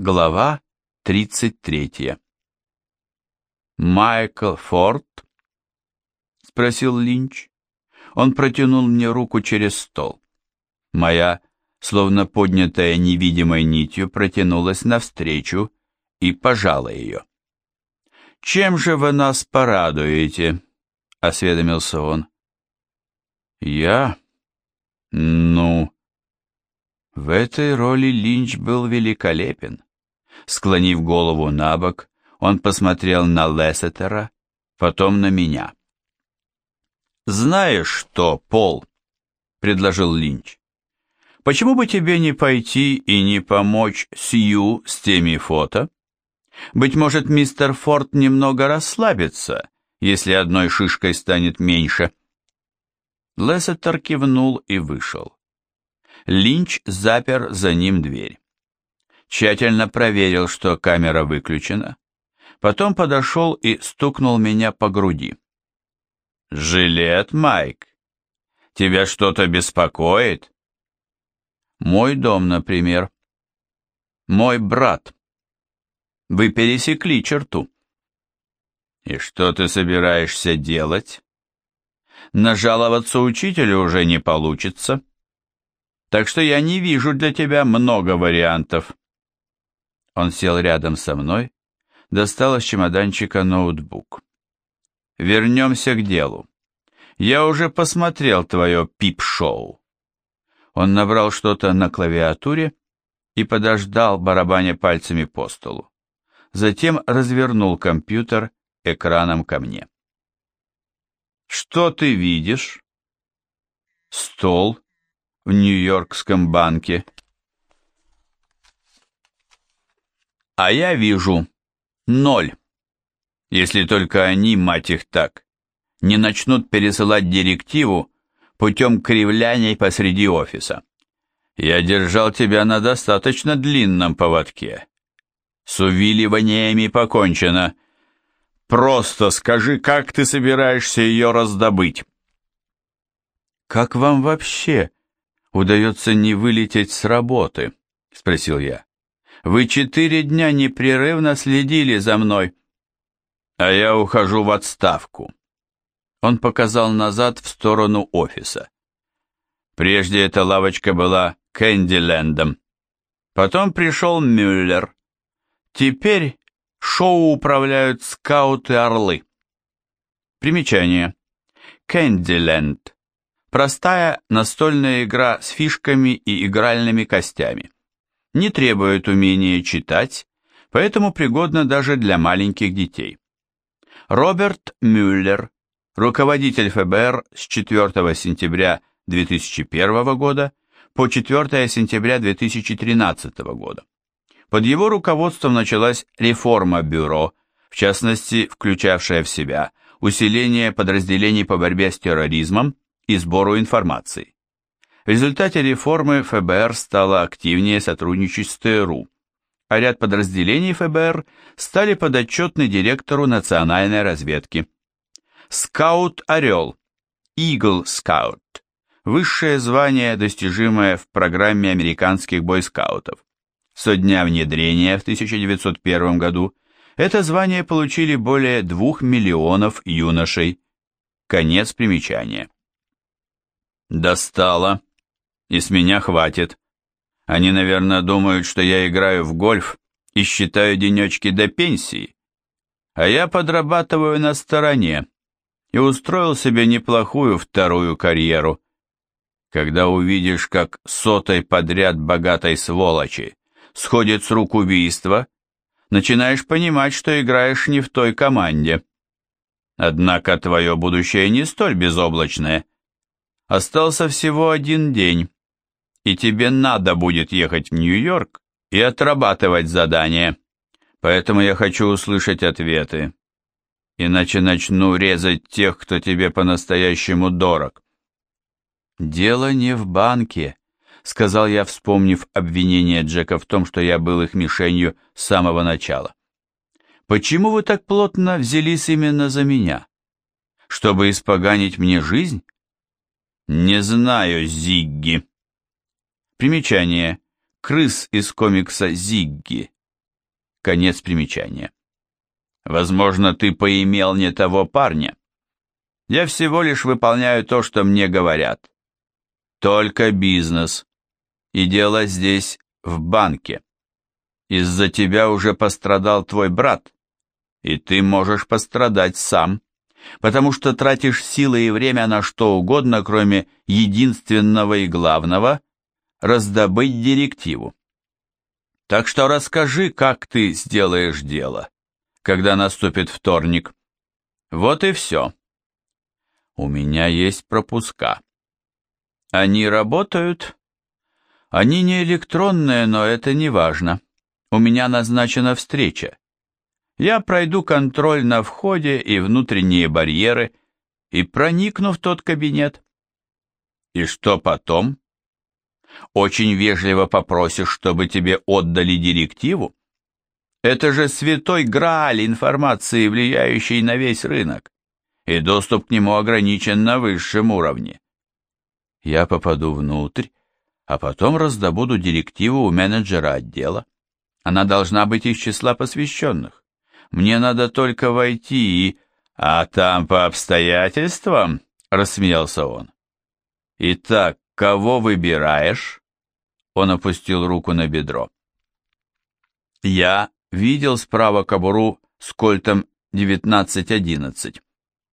Глава 33 «Майкл Форд?» — спросил Линч. Он протянул мне руку через стол. Моя, словно поднятая невидимой нитью, протянулась навстречу и пожала ее. «Чем же вы нас порадуете?» — осведомился он. «Я? Ну...» В этой роли Линч был великолепен. Склонив голову на бок, он посмотрел на Лессетера, потом на меня. «Знаешь что, Пол?» — предложил Линч. «Почему бы тебе не пойти и не помочь Сью с теми фото? Быть может, мистер Форд немного расслабится, если одной шишкой станет меньше». Лессетер кивнул и вышел. Линч запер за ним дверь. Тщательно проверил, что камера выключена. Потом подошел и стукнул меня по груди. «Жилет, Майк? Тебя что-то беспокоит?» «Мой дом, например. Мой брат. Вы пересекли черту». «И что ты собираешься делать?» «Нажаловаться учителю уже не получится» так что я не вижу для тебя много вариантов». Он сел рядом со мной, достал из чемоданчика ноутбук. «Вернемся к делу. Я уже посмотрел твое пип-шоу». Он набрал что-то на клавиатуре и подождал, барабаня пальцами по столу. Затем развернул компьютер экраном ко мне. «Что ты видишь?» «Стол в Нью-Йоркском банке. А я вижу ноль, если только они, мать их так, не начнут пересылать директиву путем кривляний посреди офиса. Я держал тебя на достаточно длинном поводке. С увиливаниями покончено. Просто скажи, как ты собираешься ее раздобыть? Как вам вообще удается не вылететь с работы?» — спросил я. «Вы четыре дня непрерывно следили за мной». «А я ухожу в отставку». Он показал назад в сторону офиса. Прежде эта лавочка была Кэндилендом. Потом пришел Мюллер. Теперь шоу управляют скауты-орлы. Примечание. Кэндиленд Простая настольная игра с фишками и игральными костями. Не требует умения читать, поэтому пригодна даже для маленьких детей. Роберт Мюллер, руководитель ФБР с 4 сентября 2001 года по 4 сентября 2013 года. Под его руководством началась реформа бюро, в частности, включавшая в себя усиление подразделений по борьбе с терроризмом, и сбору информации. В результате реформы ФБР стало активнее сотрудничать с ТРУ, а ряд подразделений ФБР стали подотчетны директору национальной разведки. Скаут «Орел», Eagle Scout, высшее звание, достижимое в программе американских бойскаутов. Со дня внедрения в 1901 году это звание получили более двух миллионов юношей. Конец примечания. Достало. И с меня хватит. Они, наверное, думают, что я играю в гольф и считаю денечки до пенсии. А я подрабатываю на стороне и устроил себе неплохую вторую карьеру. Когда увидишь, как сотой подряд богатой сволочи сходит с рук убийства, начинаешь понимать, что играешь не в той команде. Однако твое будущее не столь безоблачное — Остался всего один день, и тебе надо будет ехать в Нью-Йорк и отрабатывать задание. Поэтому я хочу услышать ответы. Иначе начну резать тех, кто тебе по-настоящему дорог. Дело не в банке, сказал я, вспомнив обвинение Джека в том, что я был их мишенью с самого начала. Почему вы так плотно взялись именно за меня? Чтобы испоганить мне жизнь? Не знаю, Зигги. Примечание. Крыс из комикса Зигги. Конец примечания. Возможно, ты поимел не того парня. Я всего лишь выполняю то, что мне говорят. Только бизнес. И дело здесь в банке. Из-за тебя уже пострадал твой брат, и ты можешь пострадать сам, потому что тратишь силы и время на что угодно, кроме единственного и главного – раздобыть директиву. Так что расскажи, как ты сделаешь дело, когда наступит вторник. Вот и все. У меня есть пропуска. Они работают? Они не электронные, но это не важно. У меня назначена встреча. Я пройду контроль на входе и внутренние барьеры и проникну в тот кабинет. И что потом? Очень вежливо попросишь, чтобы тебе отдали директиву? Это же святой грааль информации, влияющей на весь рынок, и доступ к нему ограничен на высшем уровне. Я попаду внутрь, а потом раздобуду директиву у менеджера отдела. Она должна быть из числа посвященных. Мне надо только войти и... А там по обстоятельствам, рассмеялся он. Итак, кого выбираешь? Он опустил руку на бедро. Я видел справа кобуру с кольтом 1911,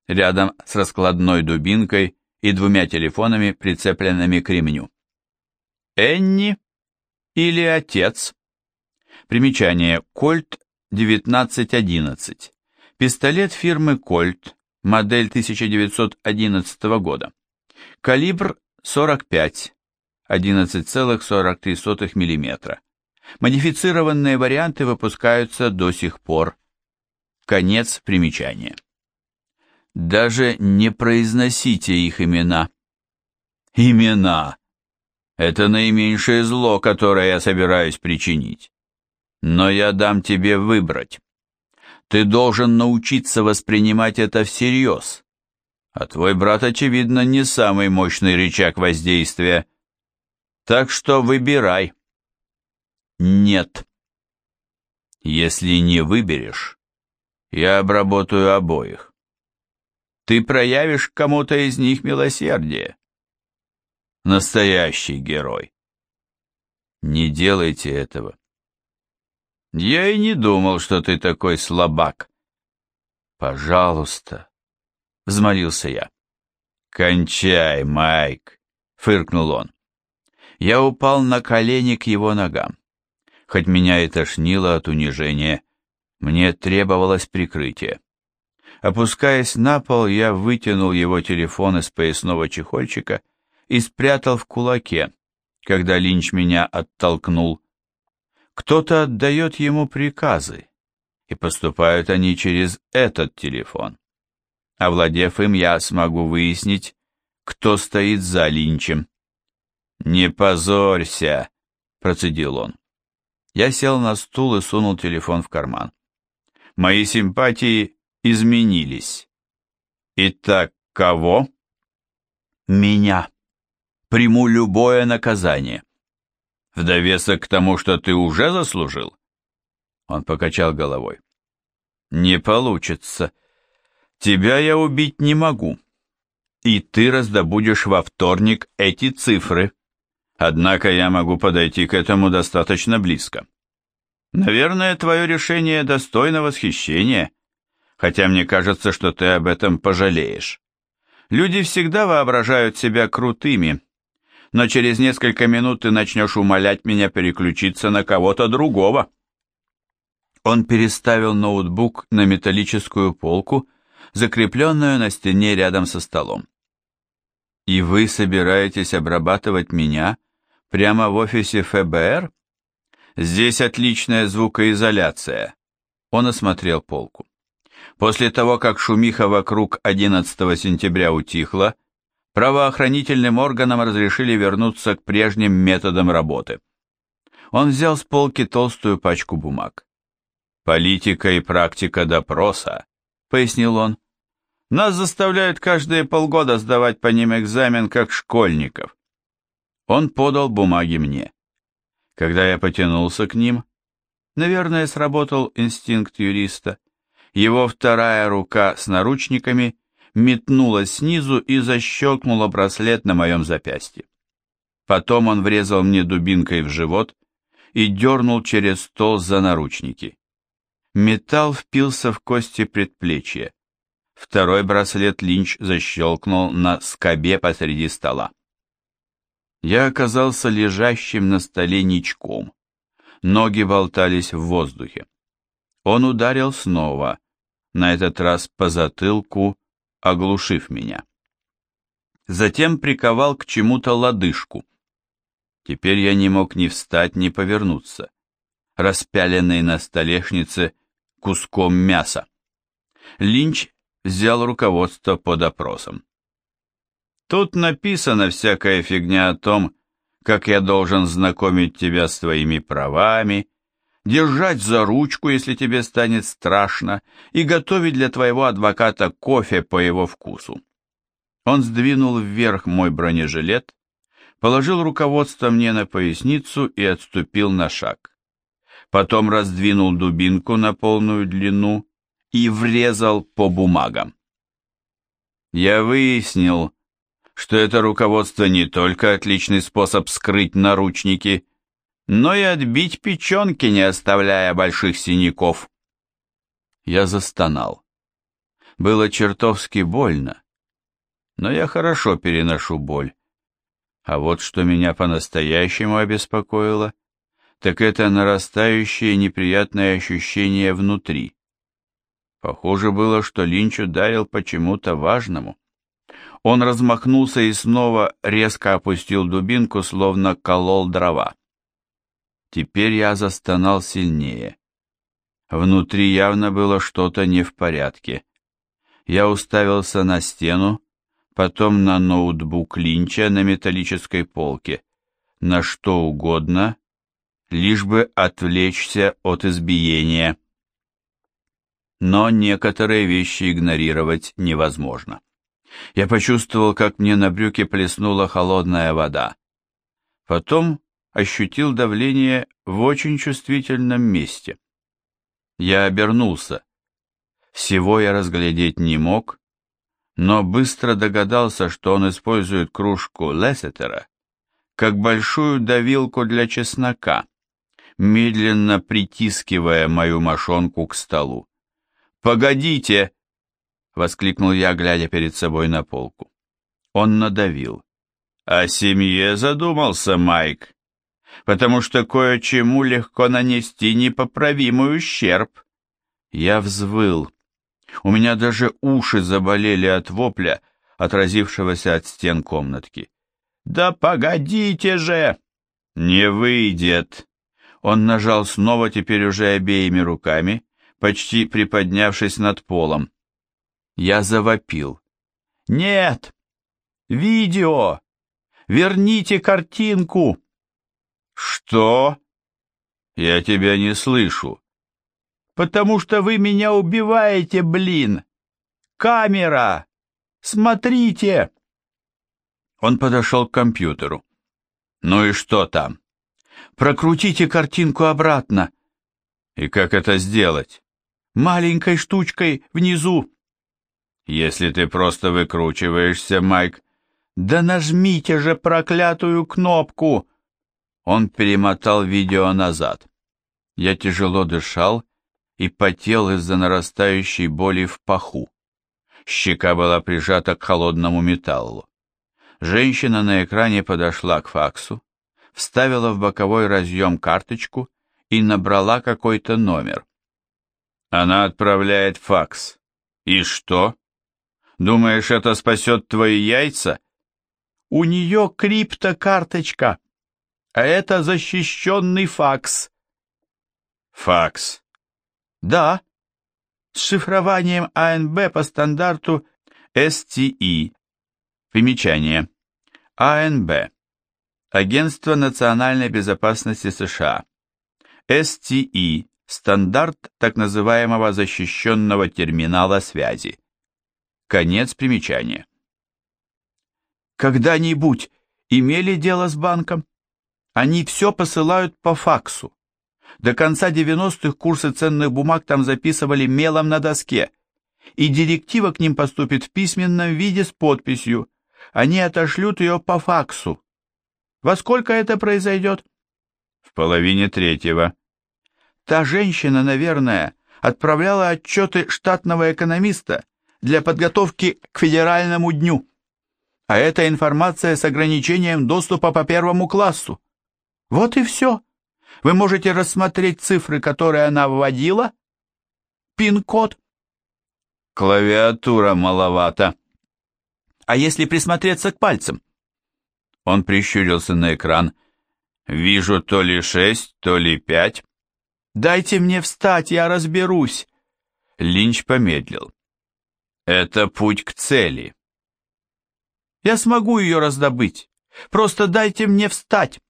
рядом с раскладной дубинкой и двумя телефонами, прицепленными к ремню. Энни или отец? Примечание. Кольт 1911. Пистолет фирмы Кольт, модель 1911 года. Калибр 45, 11,43 мм. Модифицированные варианты выпускаются до сих пор. Конец примечания. Даже не произносите их имена. Имена. Это наименьшее зло, которое я собираюсь причинить. Но я дам тебе выбрать. Ты должен научиться воспринимать это всерьез. А твой брат, очевидно, не самый мощный рычаг воздействия. Так что выбирай. Нет. Если не выберешь, я обработаю обоих. Ты проявишь кому-то из них милосердие. Настоящий герой. Не делайте этого. Я и не думал, что ты такой слабак. Пожалуйста, взмолился я. Кончай, Майк, фыркнул он. Я упал на колени к его ногам. Хоть меня и тошнило от унижения, мне требовалось прикрытие. Опускаясь на пол, я вытянул его телефон из поясного чехольчика и спрятал в кулаке, когда Линч меня оттолкнул. Кто-то отдает ему приказы, и поступают они через этот телефон. Овладев им, я смогу выяснить, кто стоит за Линчем. «Не позорься», — процедил он. Я сел на стул и сунул телефон в карман. Мои симпатии изменились. Итак, кого? Меня. Приму любое наказание. В довесок к тому, что ты уже заслужил? Он покачал головой. Не получится. Тебя я убить не могу. И ты раздобудешь во вторник эти цифры. Однако я могу подойти к этому достаточно близко. Наверное, твое решение достойно восхищения, хотя мне кажется, что ты об этом пожалеешь. Люди всегда воображают себя крутыми, но через несколько минут ты начнешь умолять меня переключиться на кого-то другого. Он переставил ноутбук на металлическую полку, закрепленную на стене рядом со столом. «И вы собираетесь обрабатывать меня прямо в офисе ФБР? Здесь отличная звукоизоляция». Он осмотрел полку. После того, как шумиха вокруг 11 сентября утихла, правоохранительным органам разрешили вернуться к прежним методам работы. Он взял с полки толстую пачку бумаг. «Политика и практика допроса», — пояснил он. «Нас заставляют каждые полгода сдавать по ним экзамен, как школьников». Он подал бумаги мне. Когда я потянулся к ним, Наверное, сработал инстинкт юриста. Его вторая рука с наручниками метнулась снизу и защелкнула браслет на моем запястье. Потом он врезал мне дубинкой в живот и дернул через стол за наручники. Металл впился в кости предплечья. Второй браслет Линч защелкнул на скобе посреди стола. Я оказался лежащим на столе ничком. Ноги болтались в воздухе. Он ударил снова, на этот раз по затылку, оглушив меня. Затем приковал к чему-то лодыжку. Теперь я не мог ни встать, ни повернуться, распяленный на столешнице куском мяса. Линч взял руководство по допросам. Тут написана всякая фигня о том, как я должен знакомить тебя с твоими правами, держать за ручку, если тебе станет страшно, и готовить для твоего адвоката кофе по его вкусу. Он сдвинул вверх мой бронежилет, положил руководство мне на поясницу и отступил на шаг. Потом раздвинул дубинку на полную длину и врезал по бумагам. Я выяснил, что это руководство не только отличный способ скрыть наручники, но и отбить печенки, не оставляя больших синяков. Я застонал. Было чертовски больно, но я хорошо переношу боль. А вот что меня по-настоящему обеспокоило, так это нарастающее неприятное ощущение внутри. Похоже было, что Линч ударил почему-то важному. Он размахнулся и снова резко опустил дубинку, словно колол дрова. Теперь я застонал сильнее. Внутри явно было что-то не в порядке. Я уставился на стену, потом на ноутбук Линча на металлической полке, на что угодно, лишь бы отвлечься от избиения но некоторые вещи игнорировать невозможно. Я почувствовал, как мне на брюки плеснула холодная вода. Потом ощутил давление в очень чувствительном месте. Я обернулся. Всего я разглядеть не мог, но быстро догадался, что он использует кружку Лессетера как большую давилку для чеснока, медленно притискивая мою мошонку к столу. «Погодите!» — воскликнул я, глядя перед собой на полку. Он надавил. «О семье задумался Майк, потому что кое-чему легко нанести непоправимый ущерб». Я взвыл. У меня даже уши заболели от вопля, отразившегося от стен комнатки. «Да погодите же!» «Не выйдет!» Он нажал снова, теперь уже обеими руками, почти приподнявшись над полом. Я завопил. «Нет! Видео! Верните картинку!» «Что?» «Я тебя не слышу». «Потому что вы меня убиваете, блин! Камера! Смотрите!» Он подошел к компьютеру. «Ну и что там?» «Прокрутите картинку обратно». «И как это сделать?» Маленькой штучкой внизу. Если ты просто выкручиваешься, Майк, да нажмите же проклятую кнопку. Он перемотал видео назад. Я тяжело дышал и потел из-за нарастающей боли в паху. Щека была прижата к холодному металлу. Женщина на экране подошла к факсу, вставила в боковой разъем карточку и набрала какой-то номер. Она отправляет факс. И что? Думаешь, это спасет твои яйца? У нее криптокарточка, а это защищенный факс. Факс. Да. С шифрованием АНБ по стандарту STE. Примечание. АНБ. Агентство национальной безопасности США. STE стандарт так называемого защищенного терминала связи. Конец примечания. Когда-нибудь имели дело с банком? Они все посылают по факсу. До конца 90-х курсы ценных бумаг там записывали мелом на доске, и директива к ним поступит в письменном виде с подписью. Они отошлют ее по факсу. Во сколько это произойдет? В половине третьего. Та женщина, наверное, отправляла отчеты штатного экономиста для подготовки к федеральному дню. А это информация с ограничением доступа по первому классу. Вот и все. Вы можете рассмотреть цифры, которые она вводила. Пин-код. Клавиатура маловато. А если присмотреться к пальцам? Он прищурился на экран. Вижу то ли шесть, то ли пять. Дайте мне встать, я разберусь. Линч помедлил. Это путь к цели. Я смогу ее раздобыть. Просто дайте мне встать.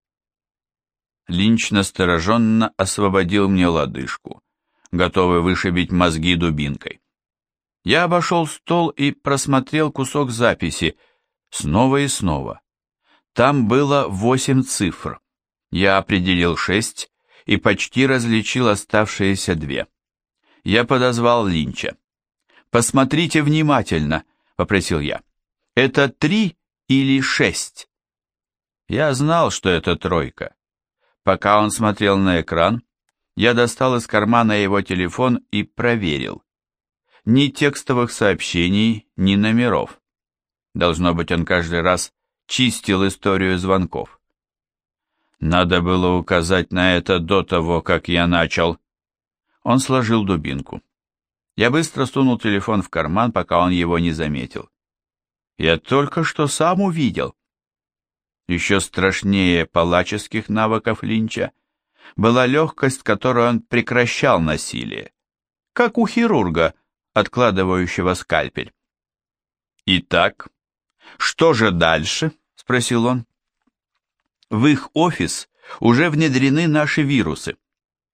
Линч настороженно освободил мне лодыжку, готовый вышибить мозги дубинкой. Я обошел стол и просмотрел кусок записи снова и снова. Там было восемь цифр. Я определил шесть и почти различил оставшиеся две. Я подозвал Линча. «Посмотрите внимательно», — попросил я. «Это три или шесть?» Я знал, что это тройка. Пока он смотрел на экран, я достал из кармана его телефон и проверил. Ни текстовых сообщений, ни номеров. Должно быть, он каждый раз чистил историю звонков. Надо было указать на это до того, как я начал. Он сложил дубинку. Я быстро сунул телефон в карман, пока он его не заметил. Я только что сам увидел. Еще страшнее палаческих навыков Линча была легкость, которой он прекращал насилие, как у хирурга, откладывающего скальпель. «Итак, что же дальше?» — спросил он. «В их офис уже внедрены наши вирусы.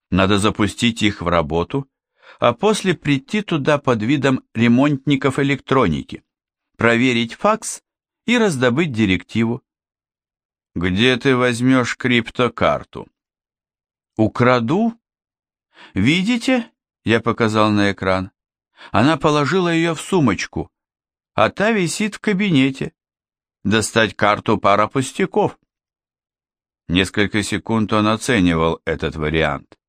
Надо запустить их в работу, а после прийти туда под видом ремонтников электроники, проверить факс и раздобыть директиву. Где ты возьмешь криптокарту? Украду? Видите? Я показал на экран. Она положила ее в сумочку, а та висит в кабинете. Достать карту пара пустяков. Несколько секунд он оценивал этот вариант.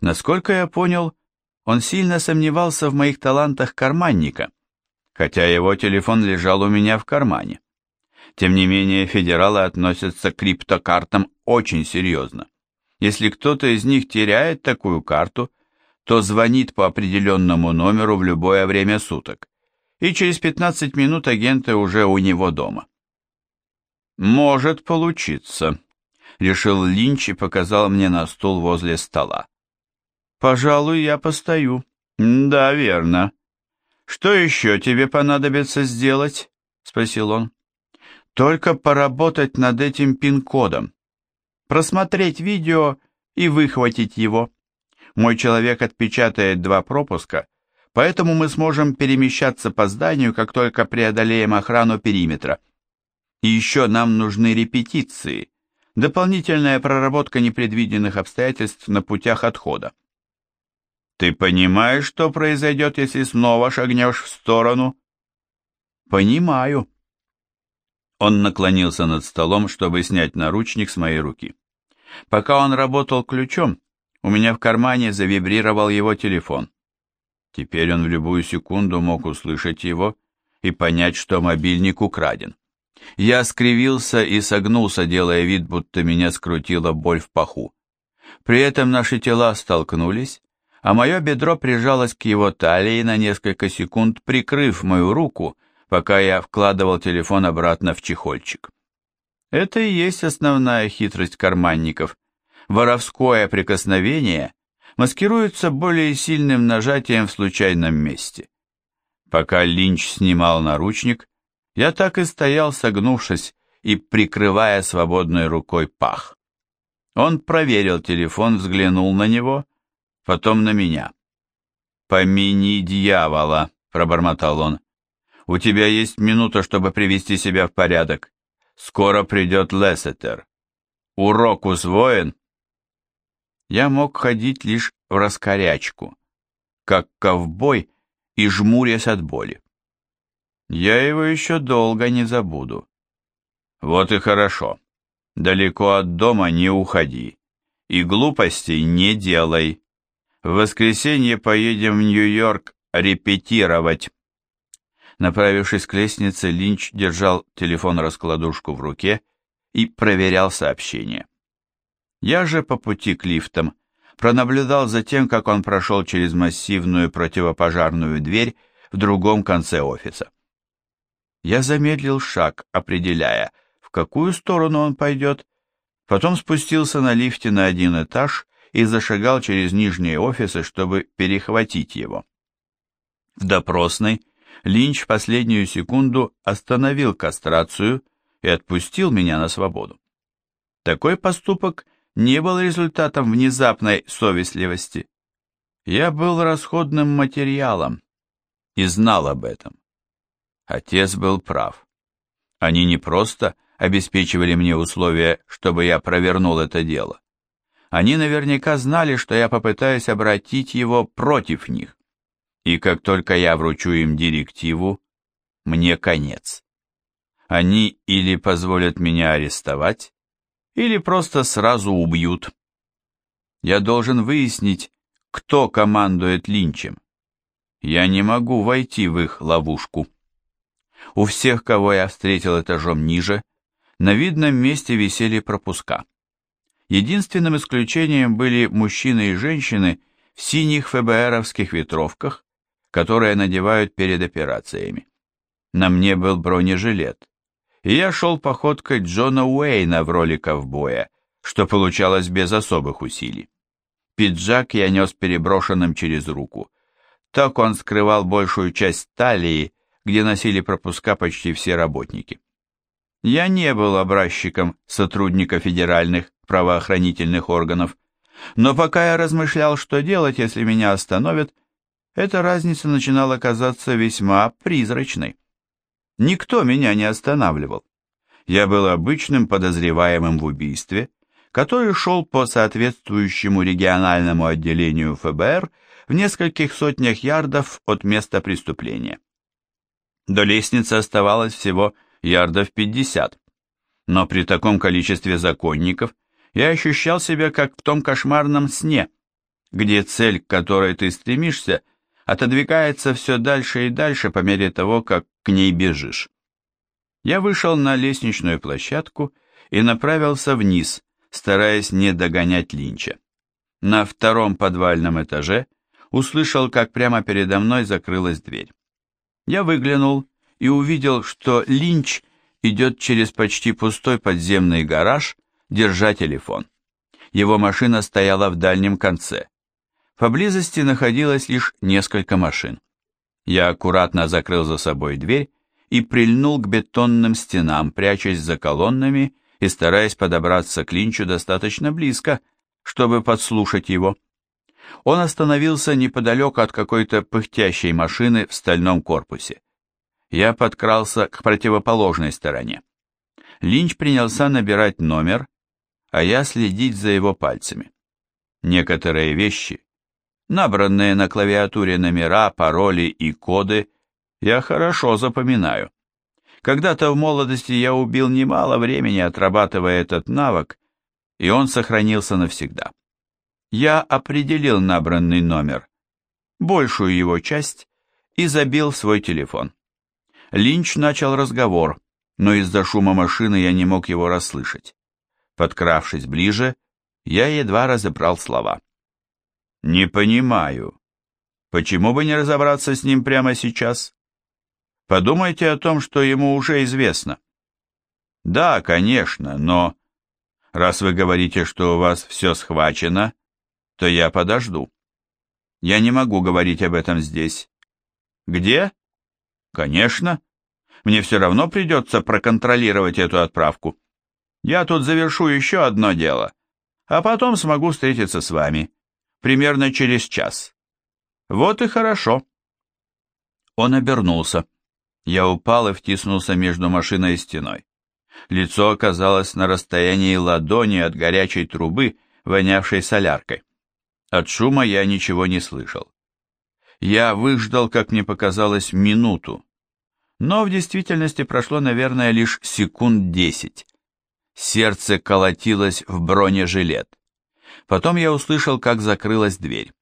Насколько я понял, он сильно сомневался в моих талантах карманника, хотя его телефон лежал у меня в кармане. Тем не менее, федералы относятся к криптокартам очень серьезно. Если кто-то из них теряет такую карту, то звонит по определенному номеру в любое время суток, и через 15 минут агенты уже у него дома. «Может получиться», — решил Линч и показал мне на стул возле стола. «Пожалуй, я постою». «Да, верно. Что еще тебе понадобится сделать?» — спросил он. Только поработать над этим пин-кодом. Просмотреть видео и выхватить его. Мой человек отпечатает два пропуска, поэтому мы сможем перемещаться по зданию, как только преодолеем охрану периметра. И еще нам нужны репетиции, дополнительная проработка непредвиденных обстоятельств на путях отхода. Ты понимаешь, что произойдет, если снова шагнешь в сторону? Понимаю. Он наклонился над столом, чтобы снять наручник с моей руки. Пока он работал ключом, у меня в кармане завибрировал его телефон. Теперь он в любую секунду мог услышать его и понять, что мобильник украден. Я скривился и согнулся, делая вид, будто меня скрутила боль в паху. При этом наши тела столкнулись, а мое бедро прижалось к его талии на несколько секунд, прикрыв мою руку, пока я вкладывал телефон обратно в чехольчик. Это и есть основная хитрость карманников. Воровское прикосновение маскируется более сильным нажатием в случайном месте. Пока Линч снимал наручник, я так и стоял, согнувшись и прикрывая свободной рукой пах. Он проверил телефон, взглянул на него, потом на меня. «Помяни дьявола», — пробормотал он. У тебя есть минута, чтобы привести себя в порядок. Скоро придет Лессетер. Урок усвоен?» я мог ходить лишь в раскорячку, как ковбой и жмурясь от боли. Я его еще долго не забуду. Вот и хорошо. Далеко от дома не уходи. И глупостей не делай. В воскресенье поедем в Нью-Йорк репетировать. Направившись к лестнице, Линч держал телефон-раскладушку в руке и проверял сообщение. Я же по пути к лифтам пронаблюдал за тем, как он прошел через массивную противопожарную дверь в другом конце офиса. Я замедлил шаг, определяя, в какую сторону он пойдет, потом спустился на лифте на один этаж и зашагал через нижние офисы, чтобы перехватить его. В допросной Линч в последнюю секунду остановил кастрацию и отпустил меня на свободу. Такой поступок не был результатом внезапной совестливости. Я был расходным материалом и знал об этом. Отец был прав. Они не просто обеспечивали мне условия, чтобы я провернул это дело. Они наверняка знали, что я попытаюсь обратить его против них. И как только я вручу им директиву, мне конец. Они или позволят меня арестовать, или просто сразу убьют. Я должен выяснить, кто командует Линчем. Я не могу войти в их ловушку. У всех, кого я встретил этажом ниже, на видном месте висели пропуска. Единственным исключением были мужчины и женщины в синих ФБРовских ветровках, которые надевают перед операциями. На мне был бронежилет, и я шел походкой Джона Уэйна в роли ковбоя, что получалось без особых усилий. Пиджак я нес переброшенным через руку. Так он скрывал большую часть талии, где носили пропуска почти все работники. Я не был образчиком сотрудника федеральных правоохранительных органов, но пока я размышлял, что делать, если меня остановят, эта разница начинала казаться весьма призрачной. Никто меня не останавливал. Я был обычным подозреваемым в убийстве, который шел по соответствующему региональному отделению ФБР в нескольких сотнях ярдов от места преступления. До лестницы оставалось всего ярдов 50, но при таком количестве законников я ощущал себя как в том кошмарном сне, где цель, к которой ты стремишься, отодвигается все дальше и дальше по мере того, как к ней бежишь. Я вышел на лестничную площадку и направился вниз, стараясь не догонять Линча. На втором подвальном этаже услышал, как прямо передо мной закрылась дверь. Я выглянул и увидел, что Линч идет через почти пустой подземный гараж, держа телефон. Его машина стояла в дальнем конце. Поблизости находилось лишь несколько машин. Я аккуратно закрыл за собой дверь и прильнул к бетонным стенам, прячась за колоннами и стараясь подобраться к Линчу достаточно близко, чтобы подслушать его. Он остановился неподалеку от какой-то пыхтящей машины в стальном корпусе. Я подкрался к противоположной стороне. Линч принялся набирать номер, а я следить за его пальцами. Некоторые вещи Набранные на клавиатуре номера, пароли и коды я хорошо запоминаю. Когда-то в молодости я убил немало времени, отрабатывая этот навык, и он сохранился навсегда. Я определил набранный номер, большую его часть, и забил свой телефон. Линч начал разговор, но из-за шума машины я не мог его расслышать. Подкравшись ближе, я едва разобрал слова. Не понимаю. Почему бы не разобраться с ним прямо сейчас? Подумайте о том, что ему уже известно. Да, конечно, но... Раз вы говорите, что у вас все схвачено, то я подожду. Я не могу говорить об этом здесь. Где? Конечно. Мне все равно придется проконтролировать эту отправку. Я тут завершу еще одно дело, а потом смогу встретиться с вами примерно через час. Вот и хорошо. Он обернулся. Я упал и втиснулся между машиной и стеной. Лицо оказалось на расстоянии ладони от горячей трубы, вонявшей соляркой. От шума я ничего не слышал. Я выждал, как мне показалось, минуту, но в действительности прошло, наверное, лишь секунд десять. Сердце колотилось в бронежилет. Потом я услышал, как закрылась дверь.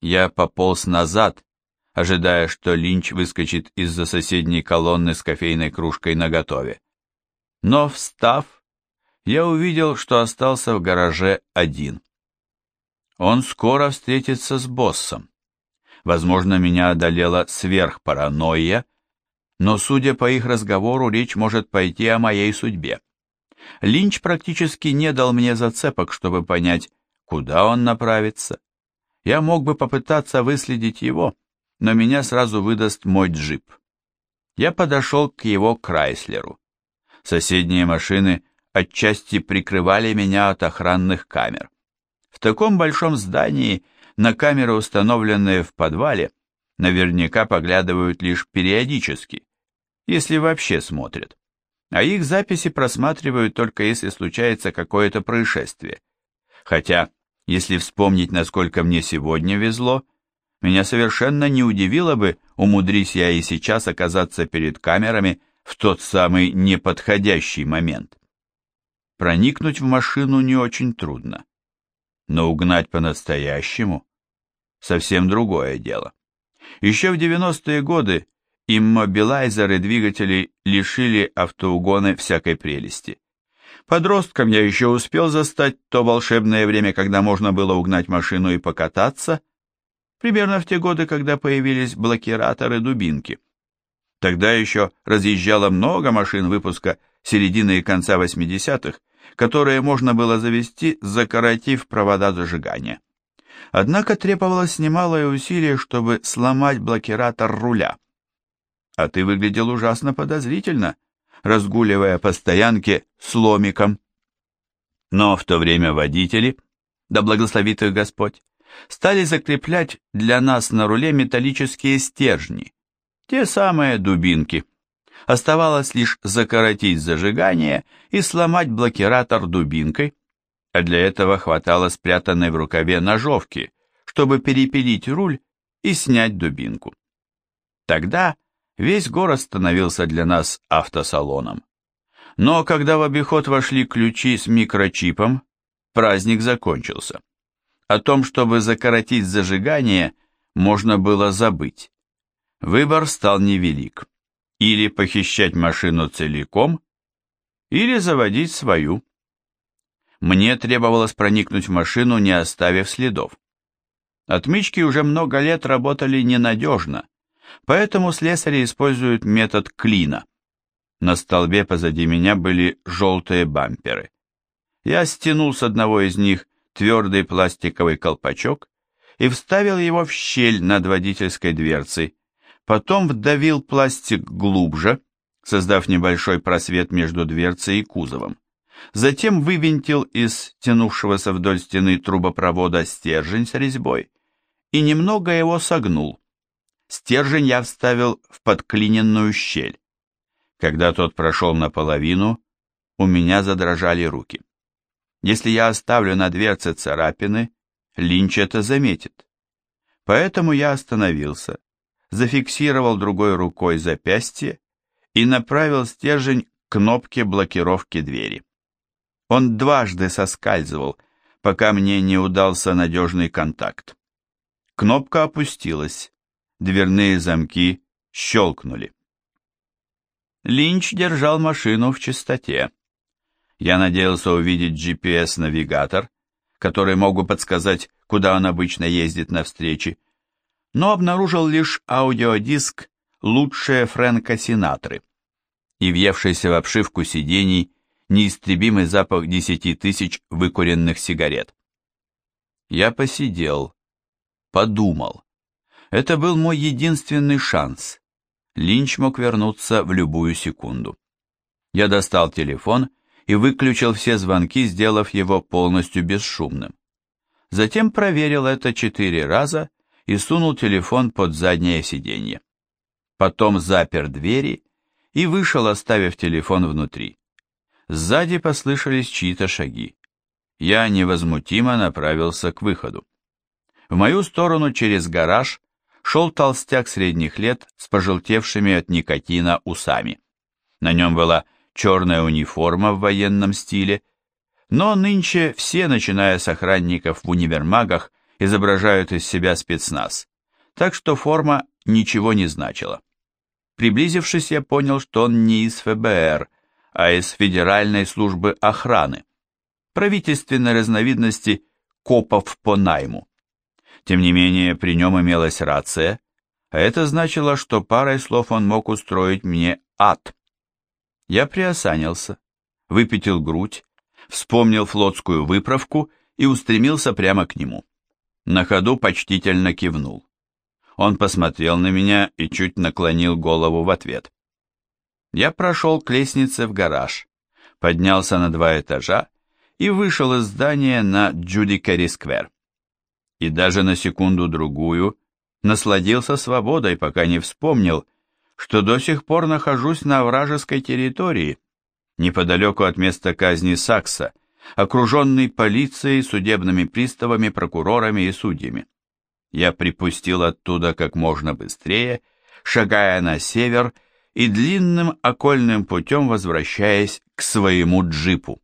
Я пополз назад, ожидая, что Линч выскочит из-за соседней колонны с кофейной кружкой наготове. Но, встав, я увидел, что остался в гараже один. Он скоро встретится с боссом. Возможно, меня одолела сверхпаранойя, но, судя по их разговору, речь может пойти о моей судьбе. Линч практически не дал мне зацепок, чтобы понять, куда он направится. Я мог бы попытаться выследить его, но меня сразу выдаст мой джип. Я подошел к его Крайслеру. Соседние машины отчасти прикрывали меня от охранных камер. В таком большом здании на камеры, установленные в подвале, наверняка поглядывают лишь периодически, если вообще смотрят. А их записи просматривают только если случается какое-то происшествие. Хотя, если вспомнить, насколько мне сегодня везло, меня совершенно не удивило бы, умудрись я и сейчас оказаться перед камерами в тот самый неподходящий момент. Проникнуть в машину не очень трудно, но угнать по-настоящему – совсем другое дело. Еще в 90-е годы иммобилайзеры двигателей лишили автоугоны всякой прелести. Подростком я еще успел застать то волшебное время, когда можно было угнать машину и покататься, примерно в те годы, когда появились блокираторы-дубинки. Тогда еще разъезжало много машин выпуска середины и конца 80-х, которые можно было завести, закоротив провода зажигания. Однако требовалось немалое усилие, чтобы сломать блокиратор руля – а ты выглядел ужасно подозрительно, разгуливая по стоянке с ломиком. Но в то время водители, да благословит их Господь, стали закреплять для нас на руле металлические стержни, те самые дубинки. Оставалось лишь закоротить зажигание и сломать блокиратор дубинкой, а для этого хватало спрятанной в рукаве ножовки, чтобы перепилить руль и снять дубинку. Тогда Весь город становился для нас автосалоном. Но когда в обиход вошли ключи с микрочипом, праздник закончился. О том, чтобы закоротить зажигание, можно было забыть. Выбор стал невелик. Или похищать машину целиком, или заводить свою. Мне требовалось проникнуть в машину, не оставив следов. Отмычки уже много лет работали ненадежно, Поэтому слесари используют метод клина. На столбе позади меня были желтые бамперы. Я стянул с одного из них твердый пластиковый колпачок и вставил его в щель над водительской дверцей, потом вдавил пластик глубже, создав небольшой просвет между дверцей и кузовом. Затем вывинтил из тянувшегося вдоль стены трубопровода стержень с резьбой и немного его согнул. Стержень я вставил в подклиненную щель. Когда тот прошел наполовину, у меня задрожали руки. Если я оставлю на дверце царапины, Линч это заметит. Поэтому я остановился, зафиксировал другой рукой запястье и направил стержень к кнопке блокировки двери. Он дважды соскальзывал, пока мне не удался надежный контакт. Кнопка опустилась дверные замки щелкнули. Линч держал машину в чистоте. Я надеялся увидеть GPS-навигатор, который мог бы подсказать, куда он обычно ездит на встречи, но обнаружил лишь аудиодиск «Лучшие Фрэнка Синатры» и въевшийся в обшивку сидений неистребимый запах десяти тысяч выкуренных сигарет. Я посидел, подумал. Это был мой единственный шанс. Линч мог вернуться в любую секунду. Я достал телефон и выключил все звонки, сделав его полностью бесшумным. Затем проверил это четыре раза и сунул телефон под заднее сиденье. Потом запер двери и вышел, оставив телефон внутри. Сзади послышались чьи-то шаги. я невозмутимо направился к выходу. В мою сторону через гараж шел толстяк средних лет с пожелтевшими от никотина усами. На нем была черная униформа в военном стиле, но нынче все, начиная с охранников в универмагах, изображают из себя спецназ, так что форма ничего не значила. Приблизившись, я понял, что он не из ФБР, а из Федеральной службы охраны, правительственной разновидности копов по найму. Тем не менее, при нем имелась рация, а это значило, что парой слов он мог устроить мне ад. Я приосанился, выпятил грудь, вспомнил флотскую выправку и устремился прямо к нему. На ходу почтительно кивнул. Он посмотрел на меня и чуть наклонил голову в ответ. Я прошел к лестнице в гараж, поднялся на два этажа и вышел из здания на Джудикари-сквер. И даже на секунду-другую насладился свободой, пока не вспомнил, что до сих пор нахожусь на вражеской территории, неподалеку от места казни Сакса, окруженный полицией, судебными приставами, прокурорами и судьями. Я припустил оттуда как можно быстрее, шагая на север и длинным окольным путем возвращаясь к своему джипу.